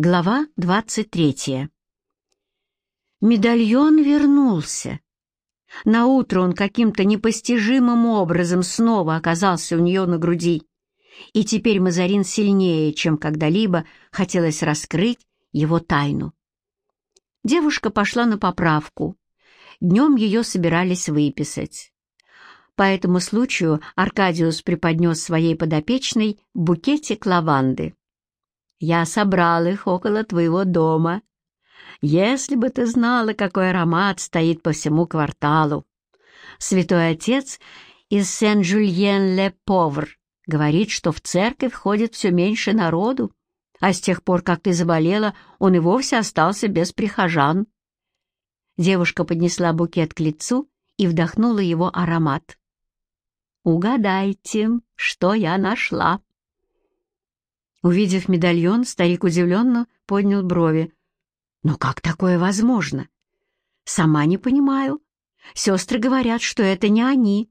Глава двадцать третья. Медальон вернулся. Наутро он каким-то непостижимым образом снова оказался у нее на груди, и теперь Мазарин сильнее, чем когда-либо, хотелось раскрыть его тайну. Девушка пошла на поправку. Днем ее собирались выписать. По этому случаю Аркадиус преподнес своей подопечной букетик лаванды. «Я собрал их около твоего дома. Если бы ты знала, какой аромат стоит по всему кварталу. Святой Отец из Сен-Жульен-Ле-Повр говорит, что в церковь ходит все меньше народу, а с тех пор, как ты заболела, он и вовсе остался без прихожан». Девушка поднесла букет к лицу и вдохнула его аромат. Угадайте, что я нашла. Увидев медальон, старик удивленно поднял брови. «Но как такое возможно?» «Сама не понимаю. Сестры говорят, что это не они».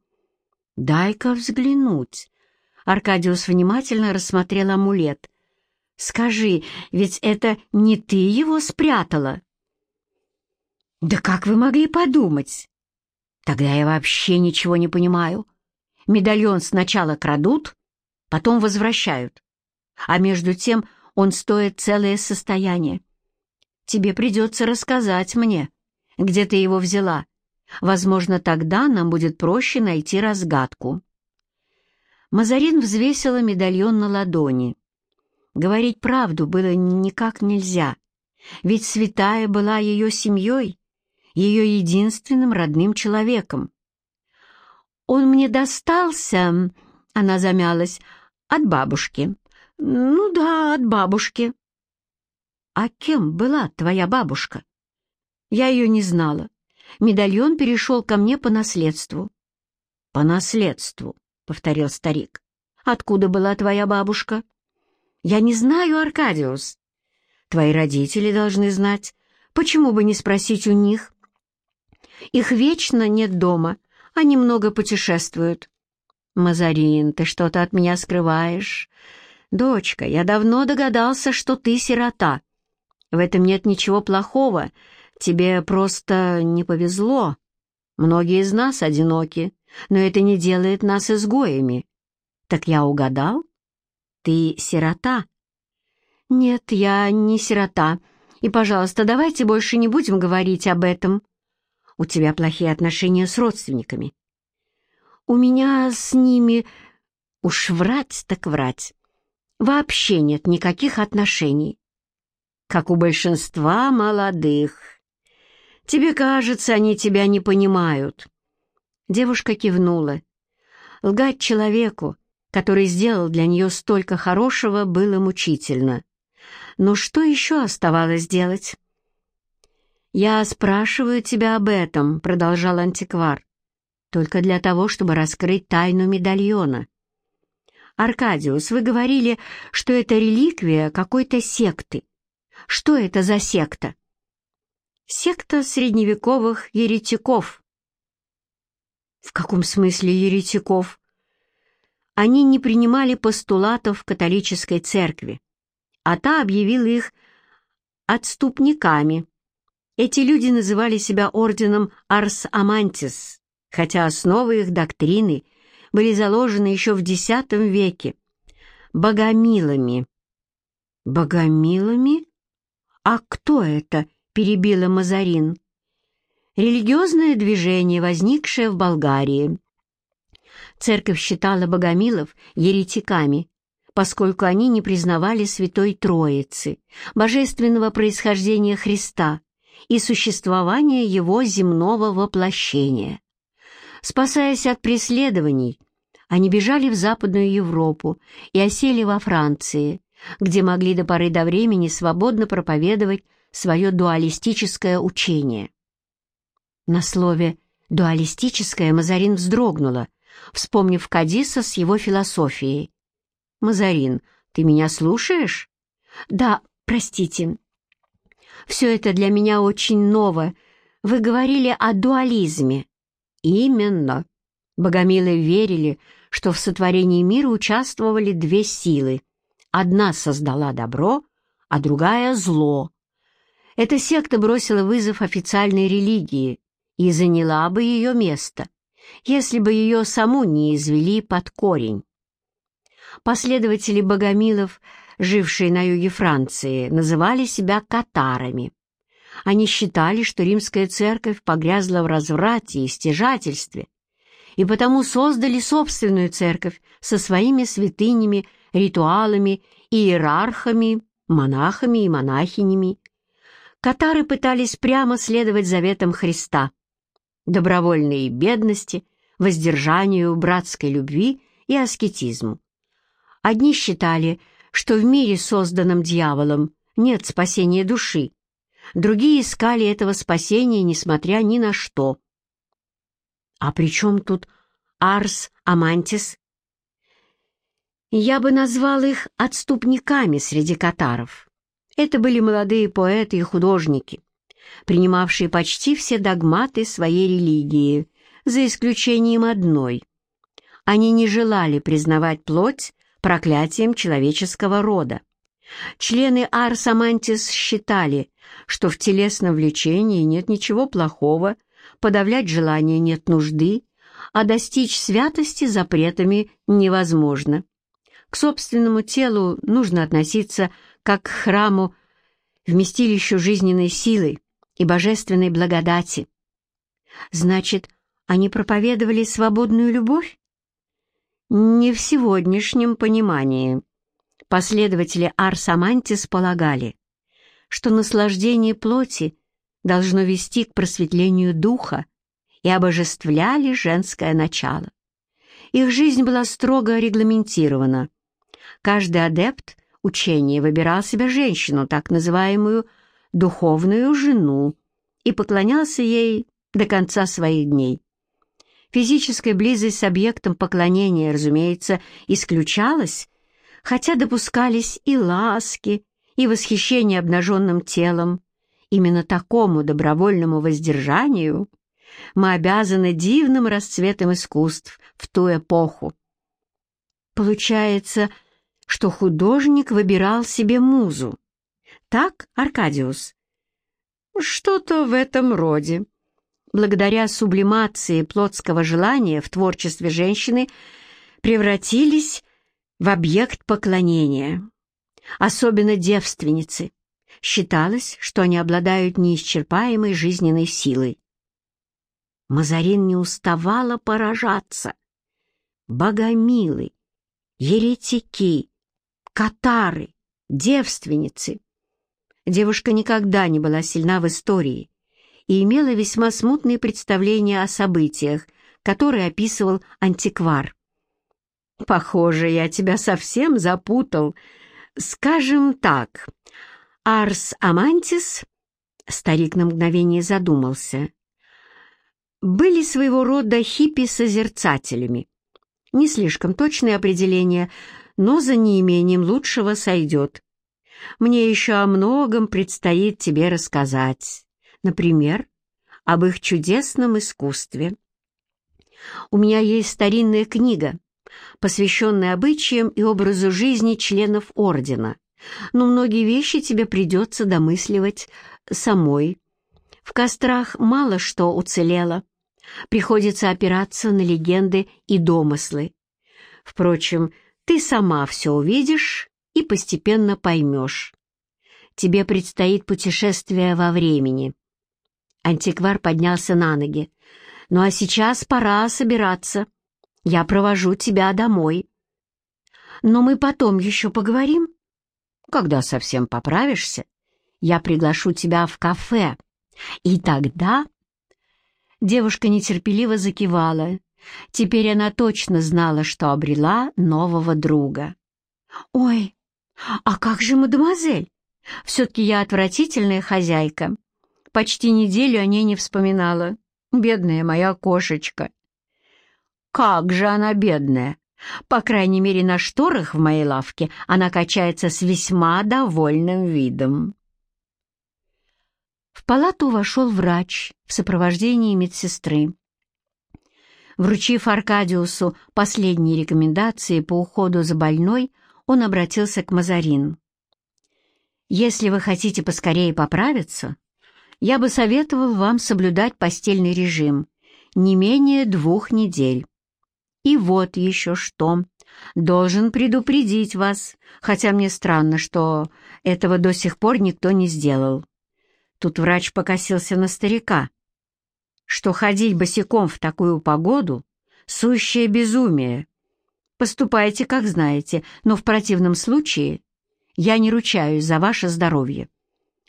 «Дай-ка взглянуть». Аркадиус внимательно рассмотрел амулет. «Скажи, ведь это не ты его спрятала?» «Да как вы могли подумать?» «Тогда я вообще ничего не понимаю. Медальон сначала крадут, потом возвращают. А между тем он стоит целое состояние. Тебе придется рассказать мне, где ты его взяла. Возможно, тогда нам будет проще найти разгадку. Мазарин взвесила медальон на ладони. Говорить правду было никак нельзя, ведь святая была ее семьей, ее единственным родным человеком. «Он мне достался...» — она замялась. «От бабушки». «Ну да, от бабушки». «А кем была твоя бабушка?» «Я ее не знала. Медальон перешел ко мне по наследству». «По наследству», — повторил старик. «Откуда была твоя бабушка?» «Я не знаю, Аркадиус». «Твои родители должны знать. Почему бы не спросить у них?» «Их вечно нет дома, они много путешествуют. Мазарин, ты что-то от меня скрываешь. Дочка, я давно догадался, что ты сирота. В этом нет ничего плохого. Тебе просто не повезло. Многие из нас одиноки, но это не делает нас изгоями. Так я угадал? Ты сирота? Нет, я не сирота. И, пожалуйста, давайте больше не будем говорить об этом. У тебя плохие отношения с родственниками. У меня с ними... Уж врать так врать. Вообще нет никаких отношений. Как у большинства молодых. Тебе кажется, они тебя не понимают. Девушка кивнула. Лгать человеку, который сделал для нее столько хорошего, было мучительно. Но что еще оставалось делать? «Я спрашиваю тебя об этом», — продолжал антиквар, «только для того, чтобы раскрыть тайну медальона. Аркадиус, вы говорили, что это реликвия какой-то секты. Что это за секта?» «Секта средневековых еретиков». «В каком смысле еретиков?» Они не принимали постулатов католической церкви, а та объявила их отступниками эти люди называли себя орденом Арс Амантис, хотя основы их доктрины были заложены еще в X веке. Богомилами. Богомилами? А кто это? перебила Мазарин. Религиозное движение, возникшее в Болгарии. Церковь считала богомилов еретиками, поскольку они не признавали Святой Троицы, божественного происхождения Христа, и существования его земного воплощения. Спасаясь от преследований, они бежали в Западную Европу и осели во Франции, где могли до поры до времени свободно проповедовать свое дуалистическое учение. На слове «дуалистическое» Мазарин вздрогнула, вспомнив Кадиса с его философией. «Мазарин, ты меня слушаешь?» «Да, простите, все это для меня очень ново. Вы говорили о дуализме». «Именно». Богомилы верили, что в сотворении мира участвовали две силы. Одна создала добро, а другая — зло. Эта секта бросила вызов официальной религии и заняла бы ее место, если бы ее саму не извели под корень. Последователи богомилов, жившие на юге Франции, называли себя катарами. Они считали, что римская церковь погрязла в разврате и стяжательстве, и потому создали собственную церковь со своими святынями, ритуалами, иерархами, монахами и монахинями. Катары пытались прямо следовать заветам Христа, добровольной бедности, воздержанию, братской любви и аскетизму. Одни считали, что в мире, созданном дьяволом, нет спасения души, другие искали этого спасения, несмотря ни на что. А при чем тут Арс Амантис? Я бы назвал их отступниками среди катаров. Это были молодые поэты и художники, принимавшие почти все догматы своей религии, за исключением одной. Они не желали признавать плоть проклятием человеческого рода. Члены Арс Амантис считали, что в телесном влечении нет ничего плохого, подавлять желание нет нужды, а достичь святости запретами невозможно. К собственному телу нужно относиться как к храму, вместилищу жизненной силы и божественной благодати. Значит, они проповедовали свободную любовь? Не в сегодняшнем понимании. Последователи Арсамантис полагали, что наслаждение плоти должно вести к просветлению духа и обожествляли женское начало. Их жизнь была строго регламентирована. Каждый адепт учения выбирал себе женщину, так называемую духовную жену, и поклонялся ей до конца своих дней. Физическая близость с объектом поклонения, разумеется, исключалась, хотя допускались и ласки, и восхищение обнаженным телом. Именно такому добровольному воздержанию мы обязаны дивным расцветом искусств в ту эпоху. Получается, что художник выбирал себе музу. Так, Аркадиус? Что-то в этом роде. Благодаря сублимации плотского желания в творчестве женщины превратились в объект поклонения. Особенно девственницы. Считалось, что они обладают неисчерпаемой жизненной силой. Мазарин не уставала поражаться. Богомилы, еретики, катары, девственницы. Девушка никогда не была сильна в истории и имела весьма смутные представления о событиях, которые описывал антиквар. «Похоже, я тебя совсем запутал. Скажем так, Арс Амантис...» Старик на мгновение задумался. «Были своего рода хиппи-созерцателями. Не слишком точное определение, но за неимением лучшего сойдет. Мне еще о многом предстоит тебе рассказать. Например, об их чудесном искусстве. У меня есть старинная книга, посвященная обычаям и образу жизни членов Ордена, но многие вещи тебе придется домысливать самой. В кострах мало что уцелело. Приходится опираться на легенды и домыслы. Впрочем, ты сама все увидишь и постепенно поймешь. Тебе предстоит путешествие во времени. Антиквар поднялся на ноги. «Ну а сейчас пора собираться. Я провожу тебя домой». «Но мы потом еще поговорим?» «Когда совсем поправишься, я приглашу тебя в кафе. И тогда...» Девушка нетерпеливо закивала. Теперь она точно знала, что обрела нового друга. «Ой, а как же мадемуазель? Все-таки я отвратительная хозяйка. Почти неделю о ней не вспоминала. Бедная моя кошечка». «Как же она бедная! По крайней мере, на шторах в моей лавке она качается с весьма довольным видом». В палату вошел врач в сопровождении медсестры. Вручив Аркадиусу последние рекомендации по уходу за больной, он обратился к Мазарин. Если вы хотите поскорее поправиться, я бы советовал вам соблюдать постельный режим не менее двух недель. И вот еще что. Должен предупредить вас, хотя мне странно, что этого до сих пор никто не сделал. Тут врач покосился на старика, что ходить босиком в такую погоду — сущее безумие. Поступайте, как знаете, но в противном случае я не ручаюсь за ваше здоровье.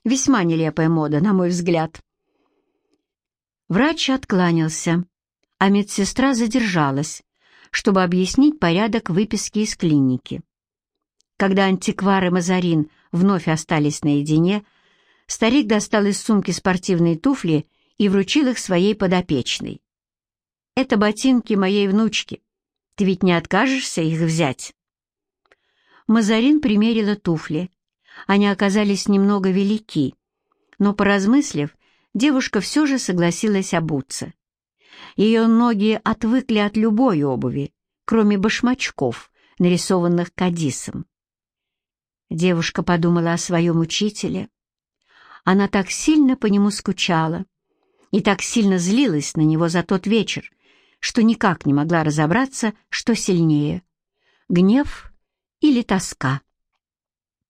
Весьма нелепая мода, на мой взгляд. Врач откланялся, а медсестра задержалась, чтобы объяснить порядок выписки из клиники. Когда антиквар и Мазарин вновь остались наедине, старик достал из сумки спортивные туфли и вручил их своей подопечной. «Это ботинки моей внучки. Ты ведь не откажешься их взять?» Мазарин примерила туфли. Они оказались немного велики, но, поразмыслив, девушка все же согласилась обуться. Ее ноги отвыкли от любой обуви, кроме башмачков, нарисованных Кадисом. Девушка подумала о своем учителе. Она так сильно по нему скучала и так сильно злилась на него за тот вечер, что никак не могла разобраться, что сильнее — гнев или тоска.